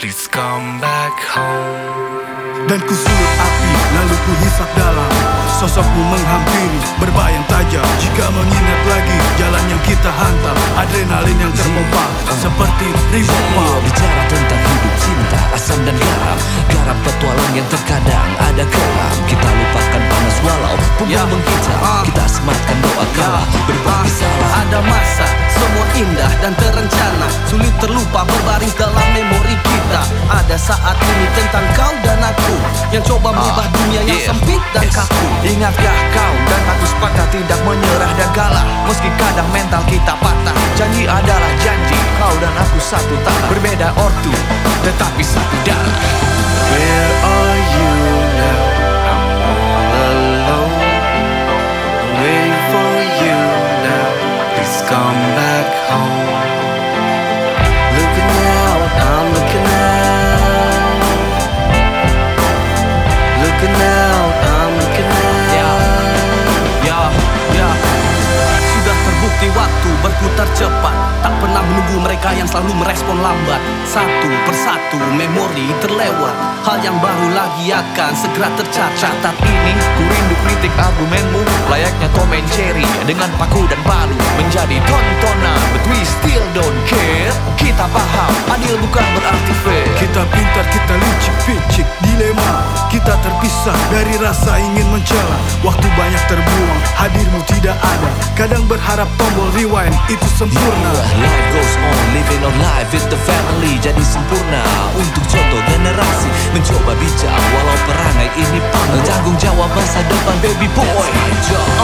please come back home. Dan ku sulut api, lalu ku hisap dalam. Sosokmu menghampiri, berbayang tajam. Jika mengingat lagi jalan yang kita hantam. Adrenalin yang terpompa, seperti ribomba Bicara tentang hidup cinta, asam dan garam. Garam petualang yang terkadang ada kelam. Kita lupakan panas walau punggung Ya. mengkita Ah. Kita sematkan doa kalah indah dan terencana. Sulit terlupa berbaring dalam memori kita. Ada saat ini tentang kau dan aku. Yang coba mengubah dunia yang yeah. sempit dan Yes. kaku. Ingatkah kau dan aku sepakat tidak menyerah dan kalah? Meski kadang mental kita patah Janji adalah janji. Kau dan aku satu tanah Berbeda ortu. Tetapi satu terbukti waktu berputar cepat. Tak pernah menunggu mereka yang selalu merespon lambat. Satu persatu memori terlewat. Hal yang baru lagi akan segera tercatat. Catat ini Ku rindu kritik argumenmu Layaknya Tom and Jerry Dengan paku dan palu Menjadi tontonan. But we still don't care. Kita paham Adil bukan berarti fair. Kita pintar, kita licik, picik, dilema. Kita terpisah dari rasa ingin mencela. Waktu banyak terbuang, hadirmu tidak ada. Kadang berharap tombol rewind itu sempurna. Life goes on, living on life with the family Jadi sempurna. Untuk contoh generasi Mencoba bijak walau perangai ini panggung Tanggung jawab masa depan baby boy. That's my job